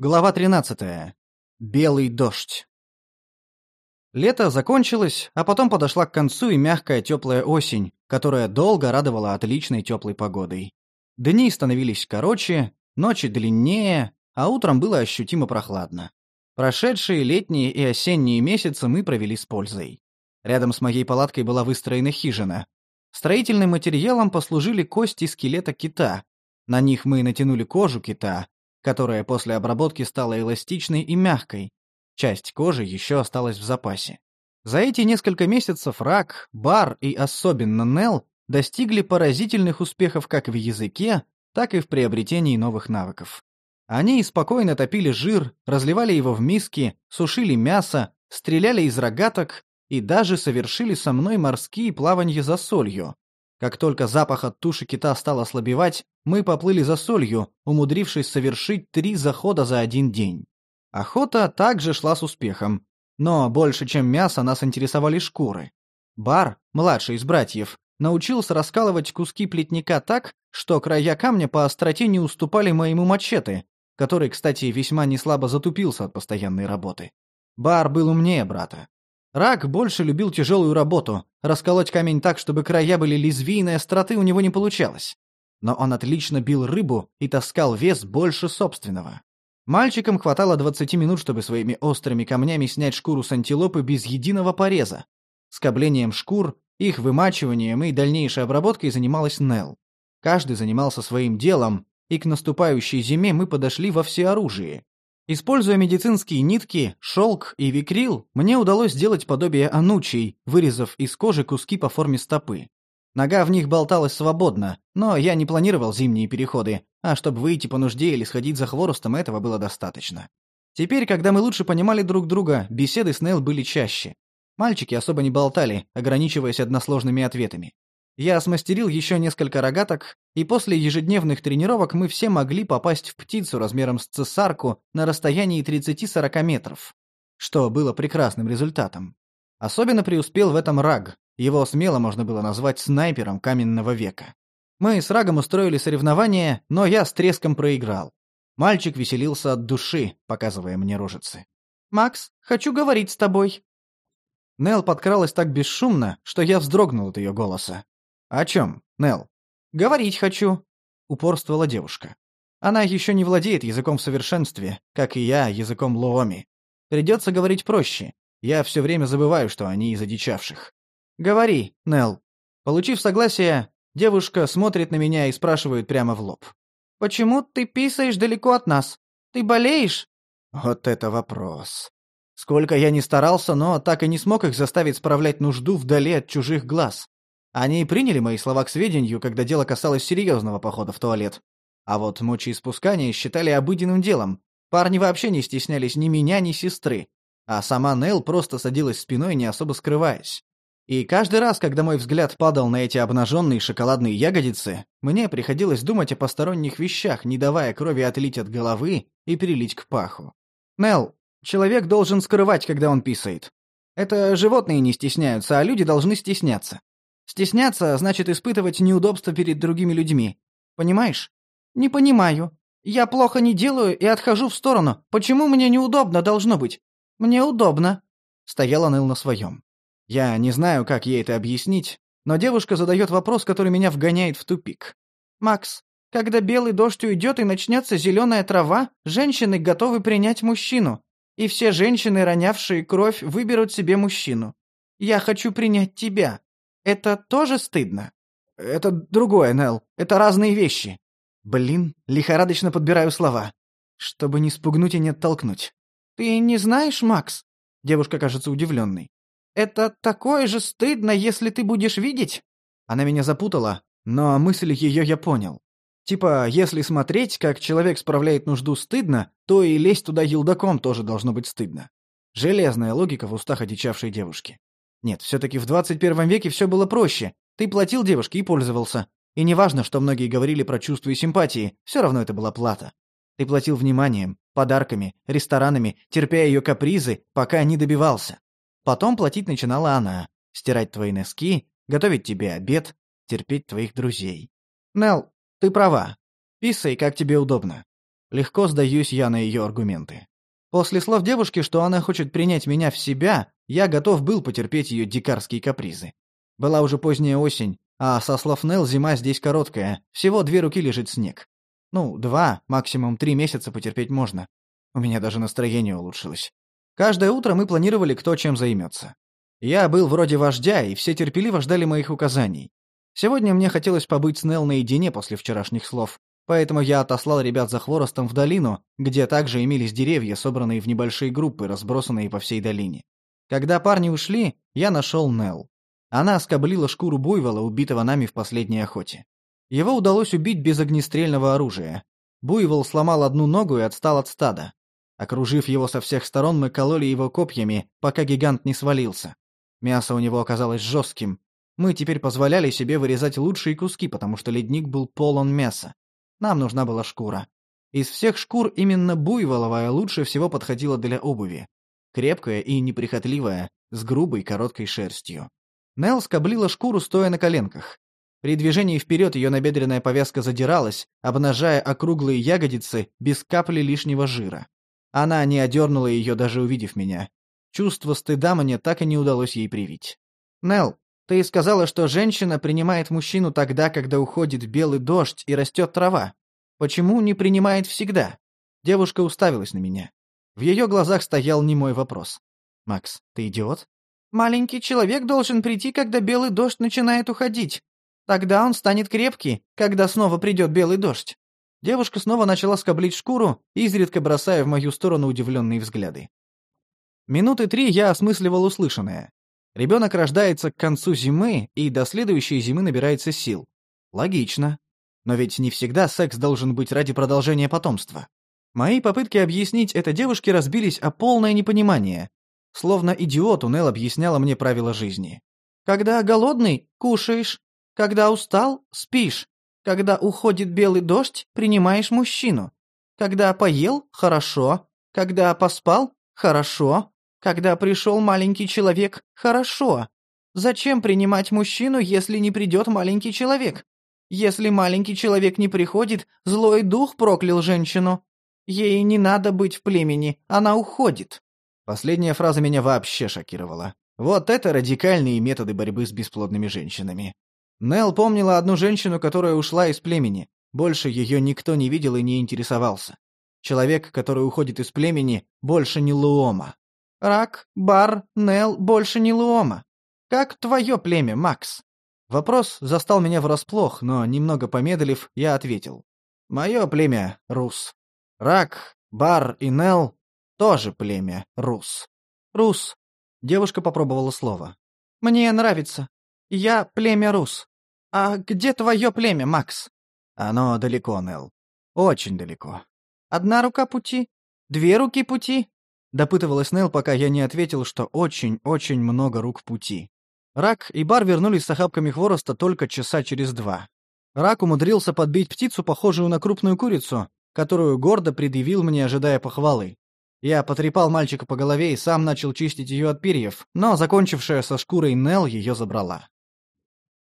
Глава 13. Белый дождь. Лето закончилось, а потом подошла к концу и мягкая теплая осень, которая долго радовала отличной теплой погодой. Дни становились короче, ночи длиннее, а утром было ощутимо прохладно. Прошедшие летние и осенние месяцы мы провели с пользой. Рядом с моей палаткой была выстроена хижина. Строительным материалом послужили кости скелета кита. На них мы натянули кожу кита, которая после обработки стала эластичной и мягкой. Часть кожи еще осталась в запасе. За эти несколько месяцев Рак, Бар и особенно Нел достигли поразительных успехов как в языке, так и в приобретении новых навыков. Они спокойно топили жир, разливали его в миски, сушили мясо, стреляли из рогаток и даже совершили со мной морские плавания за солью, как только запах от туши кита стал ослабевать, мы поплыли за солью, умудрившись совершить три захода за один день. Охота также шла с успехом, но больше, чем мясо, нас интересовали шкуры. Бар, младший из братьев, научился раскалывать куски плетника так, что края камня по остроте не уступали моему мачете, который, кстати, весьма неслабо затупился от постоянной работы. Бар был умнее брата. Рак больше любил тяжелую работу. Расколоть камень так, чтобы края были лезвийной остроты, у него не получалось. Но он отлично бил рыбу и таскал вес больше собственного. Мальчикам хватало 20 минут, чтобы своими острыми камнями снять шкуру с антилопы без единого пореза. Скоблением шкур, их вымачиванием и дальнейшей обработкой занималась Нел. Каждый занимался своим делом, и к наступающей зиме мы подошли во всеоружии. Используя медицинские нитки, шелк и викрил, мне удалось сделать подобие анучей, вырезав из кожи куски по форме стопы. Нога в них болталась свободно, но я не планировал зимние переходы, а чтобы выйти по нужде или сходить за хворостом, этого было достаточно. Теперь, когда мы лучше понимали друг друга, беседы с Нел были чаще. Мальчики особо не болтали, ограничиваясь односложными ответами. Я смастерил еще несколько рогаток, и после ежедневных тренировок мы все могли попасть в птицу размером с цесарку на расстоянии 30-40 метров, что было прекрасным результатом. Особенно преуспел в этом Раг, его смело можно было назвать снайпером каменного века. Мы с Рагом устроили соревнование, но я с треском проиграл. Мальчик веселился от души, показывая мне рожицы. «Макс, хочу говорить с тобой». Нел подкралась так бесшумно, что я вздрогнул от ее голоса. «О чем, Нел?» «Говорить хочу», — упорствовала девушка. «Она еще не владеет языком в совершенстве, как и я языком Лооми. Придется говорить проще. Я все время забываю, что они из одичавших». «Говори, Нел». Получив согласие, девушка смотрит на меня и спрашивает прямо в лоб. «Почему ты писаешь далеко от нас? Ты болеешь?» Вот это вопрос. Сколько я ни старался, но так и не смог их заставить справлять нужду вдали от чужих глаз. Они приняли мои слова к сведению, когда дело касалось серьезного похода в туалет. А вот мочеиспускание считали обыденным делом. Парни вообще не стеснялись ни меня, ни сестры. А сама Нел просто садилась спиной, не особо скрываясь. И каждый раз, когда мой взгляд падал на эти обнаженные шоколадные ягодицы, мне приходилось думать о посторонних вещах, не давая крови отлить от головы и перелить к паху. Нел, человек должен скрывать, когда он писает. Это животные не стесняются, а люди должны стесняться. Стесняться значит испытывать неудобства перед другими людьми. Понимаешь? Не понимаю. Я плохо не делаю и отхожу в сторону. Почему мне неудобно должно быть? Мне удобно. Стояла Нел на своем. Я не знаю, как ей это объяснить, но девушка задает вопрос, который меня вгоняет в тупик. «Макс, когда белый дождь уйдет и начнется зеленая трава, женщины готовы принять мужчину. И все женщины, ронявшие кровь, выберут себе мужчину. Я хочу принять тебя. Это тоже стыдно? Это другое, Нел. Это разные вещи. Блин, лихорадочно подбираю слова. Чтобы не спугнуть и не оттолкнуть. Ты не знаешь, Макс? Девушка кажется удивленной. Это такое же стыдно, если ты будешь видеть? Она меня запутала, но мысль ее я понял. Типа, если смотреть, как человек справляет нужду стыдно, то и лезть туда елдаком тоже должно быть стыдно. Железная логика в устах одичавшей девушки. Нет, все-таки в 21 веке все было проще. Ты платил девушке и пользовался. И неважно, что многие говорили про чувства и симпатии, все равно это была плата. Ты платил вниманием, подарками, ресторанами, терпя ее капризы, пока не добивался. Потом платить начинала она. Стирать твои носки, готовить тебе обед, терпеть твоих друзей. Нел, ты права. Писай, как тебе удобно. Легко сдаюсь я на ее аргументы. После слов девушки, что она хочет принять меня в себя, я готов был потерпеть ее дикарские капризы. Была уже поздняя осень, а со слов Нелл зима здесь короткая, всего две руки лежит снег. Ну, два, максимум три месяца потерпеть можно. У меня даже настроение улучшилось. Каждое утро мы планировали, кто чем займется. Я был вроде вождя, и все терпеливо ждали моих указаний. Сегодня мне хотелось побыть с Нелл наедине после вчерашних слов, поэтому я отослал ребят за хворостом в долину, где также имелись деревья, собранные в небольшие группы, разбросанные по всей долине. Когда парни ушли, я нашел Нелл. Она скоблила шкуру буйвола, убитого нами в последней охоте. Его удалось убить без огнестрельного оружия. Буйвол сломал одну ногу и отстал от стада. Окружив его со всех сторон, мы кололи его копьями, пока гигант не свалился. Мясо у него оказалось жестким. Мы теперь позволяли себе вырезать лучшие куски, потому что ледник был полон мяса. Нам нужна была шкура. Из всех шкур именно буйволовая лучше всего подходила для обуви. Крепкая и неприхотливая, с грубой короткой шерстью. Нелл скоблила шкуру, стоя на коленках. При движении вперед ее набедренная повязка задиралась, обнажая округлые ягодицы без капли лишнего жира. Она не одернула ее, даже увидев меня. Чувство стыда мне так и не удалось ей привить. «Нелл, ты сказала, что женщина принимает мужчину тогда, когда уходит белый дождь и растет трава. Почему не принимает всегда?» Девушка уставилась на меня. В ее глазах стоял немой вопрос. «Макс, ты идиот?» «Маленький человек должен прийти, когда белый дождь начинает уходить. Тогда он станет крепкий, когда снова придет белый дождь». Девушка снова начала скоблить шкуру, изредка бросая в мою сторону удивленные взгляды. Минуты три я осмысливал услышанное. Ребенок рождается к концу зимы и до следующей зимы набирается сил. Логично. Но ведь не всегда секс должен быть ради продолжения потомства. Мои попытки объяснить это девушке разбились о полное непонимание. Словно идиоту Нел объясняла мне правила жизни. Когда голодный — кушаешь. Когда устал — спишь. Когда уходит белый дождь — принимаешь мужчину. Когда поел — хорошо. Когда поспал — хорошо. Когда пришел маленький человек, хорошо. Зачем принимать мужчину, если не придет маленький человек? Если маленький человек не приходит, злой дух проклял женщину. Ей не надо быть в племени, она уходит. Последняя фраза меня вообще шокировала. Вот это радикальные методы борьбы с бесплодными женщинами. Нел помнила одну женщину, которая ушла из племени. Больше ее никто не видел и не интересовался. Человек, который уходит из племени, больше не Луома. Рак, Бар, Нел больше не Луома. Как твое племя, Макс?» Вопрос застал меня врасплох, но, немного помедлив, я ответил. «Мое племя — Рус. Рак, Бар и Нел — тоже племя Рус. Рус». Девушка попробовала слово. «Мне нравится. Я племя Рус. А где твое племя, Макс?» «Оно далеко, Нел. Очень далеко. Одна рука пути? Две руки пути?» Допытывалась Нел, пока я не ответил, что очень-очень много рук пути. Рак и Бар вернулись с охапками хвороста только часа через два. Рак умудрился подбить птицу, похожую на крупную курицу, которую гордо предъявил мне, ожидая похвалы. Я потрепал мальчика по голове и сам начал чистить ее от перьев, но закончившая со шкурой Нел ее забрала.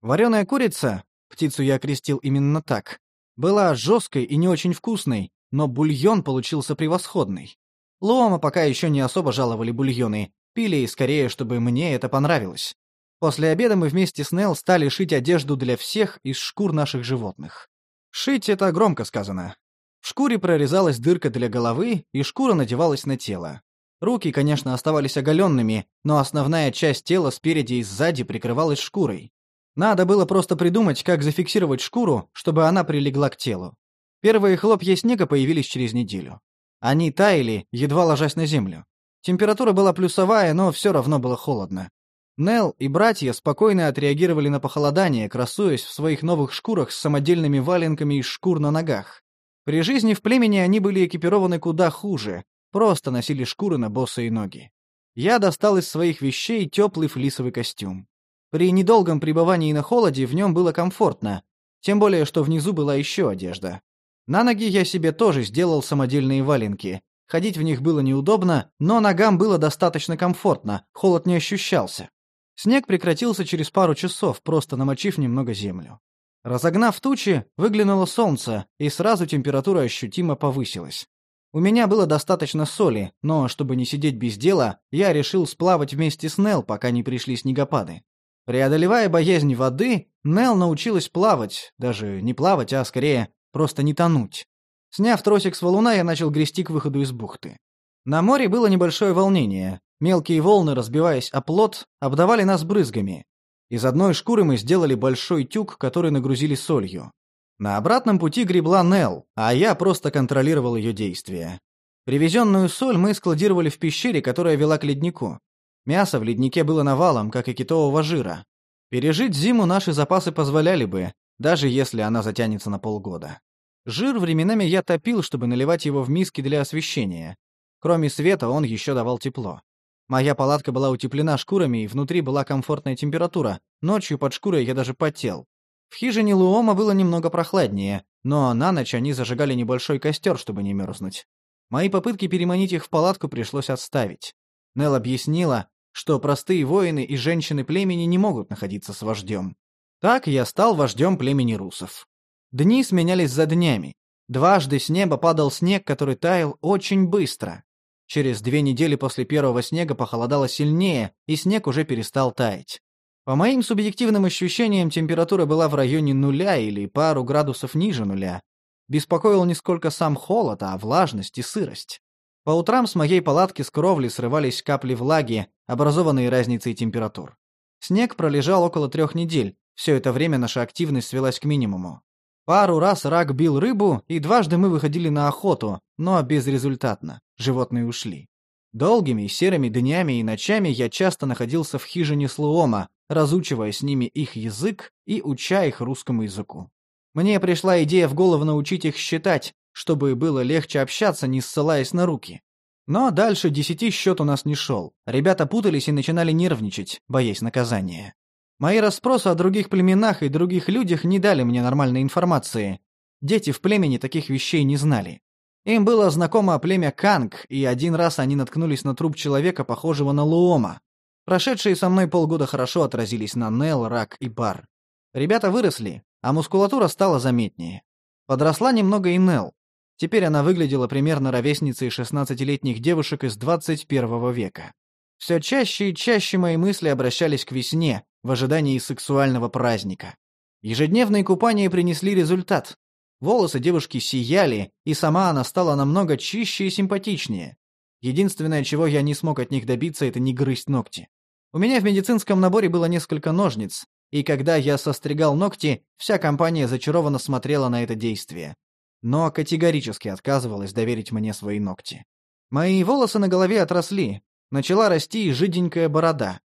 Вареная курица, птицу я окрестил именно так, была жесткой и не очень вкусной, но бульон получился превосходный. Луома пока еще не особо жаловали бульоны, пили скорее, чтобы мне это понравилось. После обеда мы вместе с Нел стали шить одежду для всех из шкур наших животных. Шить — это громко сказано. В шкуре прорезалась дырка для головы, и шкура надевалась на тело. Руки, конечно, оставались оголенными, но основная часть тела спереди и сзади прикрывалась шкурой. Надо было просто придумать, как зафиксировать шкуру, чтобы она прилегла к телу. Первые хлопья снега появились через неделю. Они таяли, едва ложась на землю. Температура была плюсовая, но все равно было холодно. Нел и братья спокойно отреагировали на похолодание, красуясь в своих новых шкурах с самодельными валенками из шкур на ногах. При жизни в племени они были экипированы куда хуже, просто носили шкуры на босые ноги. Я достал из своих вещей теплый флисовый костюм. При недолгом пребывании на холоде в нем было комфортно, тем более, что внизу была еще одежда. На ноги я себе тоже сделал самодельные валенки. Ходить в них было неудобно, но ногам было достаточно комфортно, холод не ощущался. Снег прекратился через пару часов, просто намочив немного землю. Разогнав тучи, выглянуло солнце, и сразу температура ощутимо повысилась. У меня было достаточно соли, но, чтобы не сидеть без дела, я решил сплавать вместе с Нел, пока не пришли снегопады. Преодолевая боязнь воды, Нел научилась плавать, даже не плавать, а скорее просто не тонуть. Сняв тросик с валуна, я начал грести к выходу из бухты. На море было небольшое волнение. Мелкие волны, разбиваясь о плот, обдавали нас брызгами. Из одной шкуры мы сделали большой тюк, который нагрузили солью. На обратном пути гребла Нел, а я просто контролировал ее действия. Привезенную соль мы складировали в пещере, которая вела к леднику. Мясо в леднике было навалом, как и китового жира. Пережить зиму наши запасы позволяли бы, даже если она затянется на полгода. Жир временами я топил, чтобы наливать его в миски для освещения. Кроме света он еще давал тепло. Моя палатка была утеплена шкурами, и внутри была комфортная температура. Ночью под шкурой я даже потел. В хижине Луома было немного прохладнее, но на ночь они зажигали небольшой костер, чтобы не мерзнуть. Мои попытки переманить их в палатку пришлось отставить. Нел объяснила, что простые воины и женщины племени не могут находиться с вождем. Так я стал вождем племени русов. Дни сменялись за днями. Дважды с неба падал снег, который таял очень быстро. Через две недели после первого снега похолодало сильнее, и снег уже перестал таять. По моим субъективным ощущениям, температура была в районе нуля или пару градусов ниже нуля. Беспокоил не сколько сам холод, а влажность и сырость. По утрам с моей палатки с кровли срывались капли влаги, образованные разницей температур. Снег пролежал около трех недель, все это время наша активность свелась к минимуму. Пару раз рак бил рыбу, и дважды мы выходили на охоту, но безрезультатно. Животные ушли. Долгими серыми днями и ночами я часто находился в хижине Слуома, разучивая с ними их язык и уча их русскому языку. Мне пришла идея в голову научить их считать, чтобы было легче общаться, не ссылаясь на руки. Но дальше десяти счет у нас не шел. Ребята путались и начинали нервничать, боясь наказания. Мои расспросы о других племенах и других людях не дали мне нормальной информации. Дети в племени таких вещей не знали. Им было знакомо племя Канг, и один раз они наткнулись на труп человека, похожего на Луома. Прошедшие со мной полгода хорошо отразились на Нел, Рак и Бар. Ребята выросли, а мускулатура стала заметнее. Подросла немного и Нел. Теперь она выглядела примерно ровесницей 16-летних девушек из 21 века. Все чаще и чаще мои мысли обращались к весне, в ожидании сексуального праздника. Ежедневные купания принесли результат. Волосы девушки сияли, и сама она стала намного чище и симпатичнее. Единственное, чего я не смог от них добиться, это не грызть ногти. У меня в медицинском наборе было несколько ножниц, и когда я состригал ногти, вся компания зачарованно смотрела на это действие. Но категорически отказывалась доверить мне свои ногти. Мои волосы на голове отросли, начала расти жиденькая борода.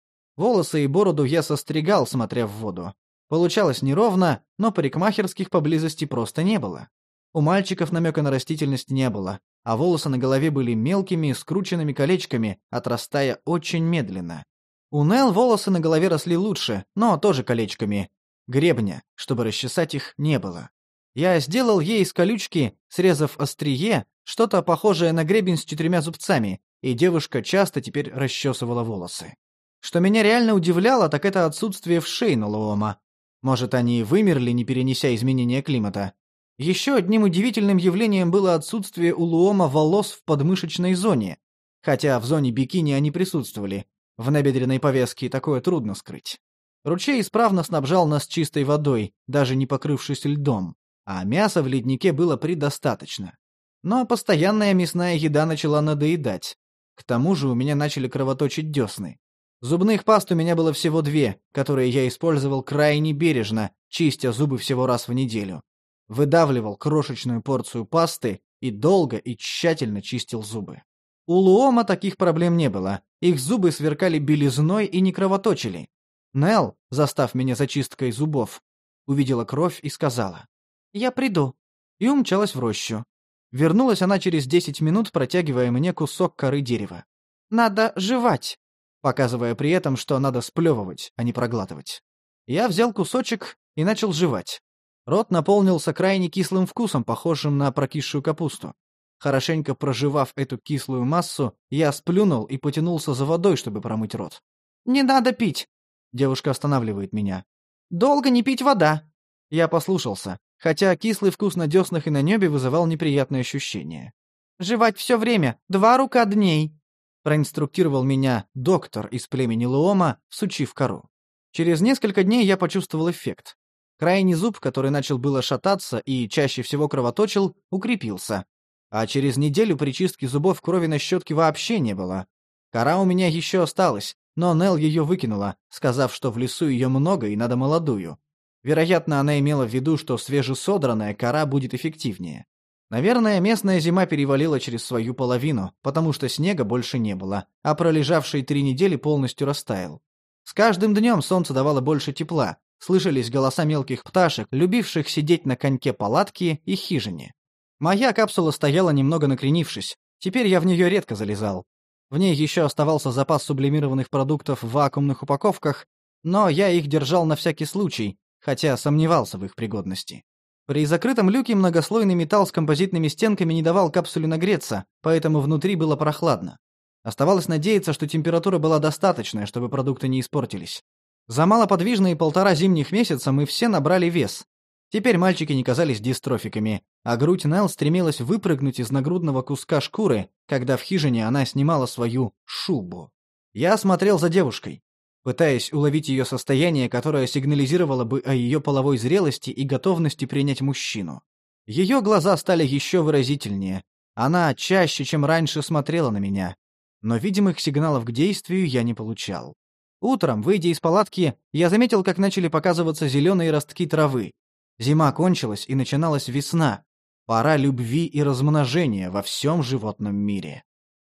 Волосы и бороду я состригал, смотря в воду. Получалось неровно, но парикмахерских поблизости просто не было. У мальчиков намека на растительность не было, а волосы на голове были мелкими, скрученными колечками, отрастая очень медленно. У Нел волосы на голове росли лучше, но тоже колечками. Гребня, чтобы расчесать их, не было. Я сделал ей из колючки, срезав острие, что-то похожее на гребень с четырьмя зубцами, и девушка часто теперь расчесывала волосы. Что меня реально удивляло, так это отсутствие вшей на Лоома. Может, они вымерли, не перенеся изменения климата. Еще одним удивительным явлением было отсутствие у Луома волос в подмышечной зоне. Хотя в зоне бикини они присутствовали. В набедренной повязке такое трудно скрыть. Ручей исправно снабжал нас чистой водой, даже не покрывшись льдом. А мяса в леднике было предостаточно. Но постоянная мясная еда начала надоедать. К тому же у меня начали кровоточить десны. Зубных паст у меня было всего две, которые я использовал крайне бережно, чистя зубы всего раз в неделю. Выдавливал крошечную порцию пасты и долго и тщательно чистил зубы. У Луома таких проблем не было. Их зубы сверкали белизной и не кровоточили. Нел, застав меня за чисткой зубов, увидела кровь и сказала «Я приду» и умчалась в рощу. Вернулась она через десять минут, протягивая мне кусок коры дерева. «Надо жевать», показывая при этом, что надо сплевывать, а не проглатывать. Я взял кусочек и начал жевать. Рот наполнился крайне кислым вкусом, похожим на прокисшую капусту. Хорошенько проживав эту кислую массу, я сплюнул и потянулся за водой, чтобы промыть рот. «Не надо пить!» Девушка останавливает меня. «Долго не пить вода!» Я послушался, хотя кислый вкус на деснах и на небе вызывал неприятные ощущения. «Жевать все время, два рука дней», — проинструктировал меня доктор из племени Луома, сучив кору. Через несколько дней я почувствовал эффект. Крайний зуб, который начал было шататься и чаще всего кровоточил, укрепился. А через неделю при чистке зубов крови на щетке вообще не было. Кора у меня еще осталась, но Нел ее выкинула, сказав, что в лесу ее много и надо молодую. Вероятно, она имела в виду, что свежесодранная кора будет эффективнее. Наверное, местная зима перевалила через свою половину, потому что снега больше не было, а пролежавший три недели полностью растаял. С каждым днем солнце давало больше тепла, слышались голоса мелких пташек, любивших сидеть на коньке палатки и хижине. Моя капсула стояла немного накренившись, теперь я в нее редко залезал. В ней еще оставался запас сублимированных продуктов в вакуумных упаковках, но я их держал на всякий случай, хотя сомневался в их пригодности. При закрытом люке многослойный металл с композитными стенками не давал капсуле нагреться, поэтому внутри было прохладно. Оставалось надеяться, что температура была достаточная, чтобы продукты не испортились. За малоподвижные полтора зимних месяца мы все набрали вес. Теперь мальчики не казались дистрофиками, а грудь Нелл стремилась выпрыгнуть из нагрудного куска шкуры, когда в хижине она снимала свою шубу. Я смотрел за девушкой, пытаясь уловить ее состояние, которое сигнализировало бы о ее половой зрелости и готовности принять мужчину. Ее глаза стали еще выразительнее. Она чаще, чем раньше, смотрела на меня но видимых сигналов к действию я не получал. Утром, выйдя из палатки, я заметил, как начали показываться зеленые ростки травы. Зима кончилась, и начиналась весна. Пора любви и размножения во всем животном мире.